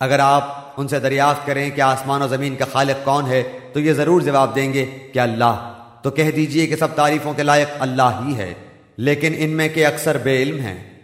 اگر آپ ان سے دریافت کریں کہ آسمان و زمین کا خالق کون ہے، تو یہ ضرور جواب دیں گے کہ اللہ۔ تو کہہ دیجیے کہ سب تعریفوں کے لائق اللہ ہی ہے، لیکن ان میں کے اکثر بے علم ہیں۔